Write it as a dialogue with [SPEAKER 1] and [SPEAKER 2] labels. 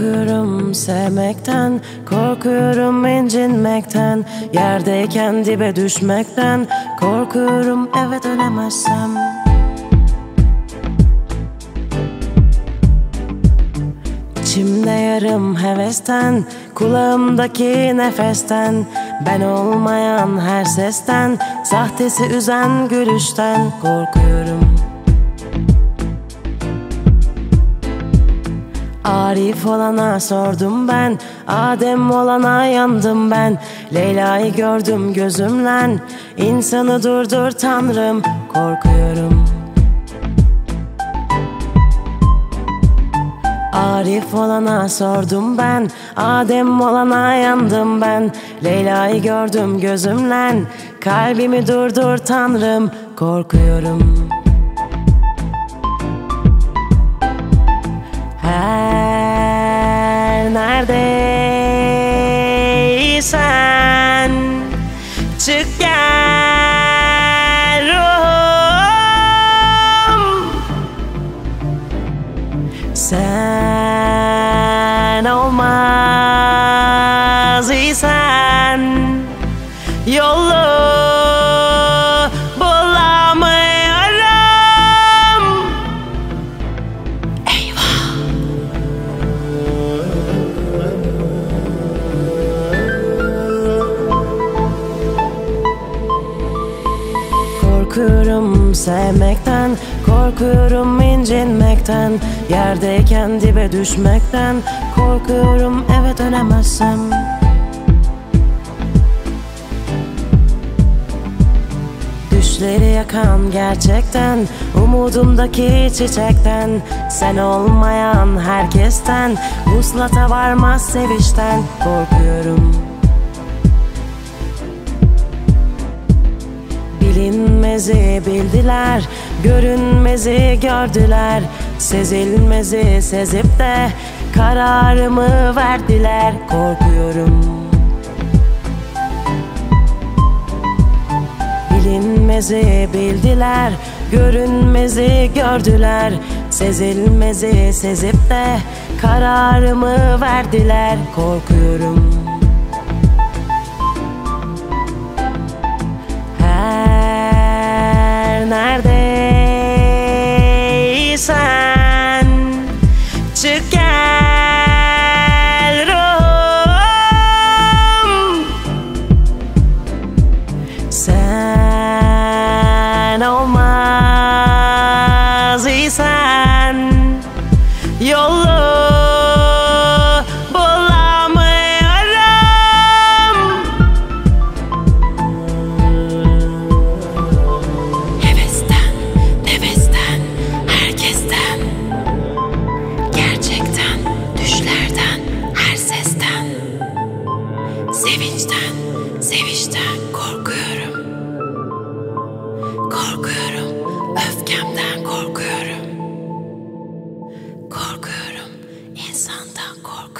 [SPEAKER 1] Korkuyorum sevmekten Korkuyorum incinmekten Yerdeyken dibe düşmekten Korkuyorum eve dönemezsem İçimde yarım hevesten Kulağımdaki nefesten Ben olmayan her sesten Sahtesi üzen gülüşten Korkuyorum Arif olana sordum ben Adem olana yandım ben. Leyla'yı gördüm gözümle İnsanı durdur tanrım Korkuyorum. Arif olana sordum ben Adem olana yandım ben. Leyla'yı gördüm gözümle Kalbimi durdur tanrım Korkuyorum. Her neredeysen Çık gel ruhum Sen olmaz isen. Yolu Sevmekten Korkuyorum incinmekten Yerdeyken dibe düşmekten. Korkuyorum eve dönemezsem. Düşleri yakan gerçekten Umudumdaki çiçekten. Sen olmayan herkesten Vuslata varmaz sevişten Korkuyorum Bilinmezi bildiler Görünmezi gördüler. Sezilmezi sezip de Kararımı verdiler. Korkuyorum. Bilinmezi bildiler Görünmezi gördüler. Sezilmezi sezip de Kararımı verdiler. Korkuyorum
[SPEAKER 2] 有了 korkuyorum Korkuyorum, insandan korkuyorum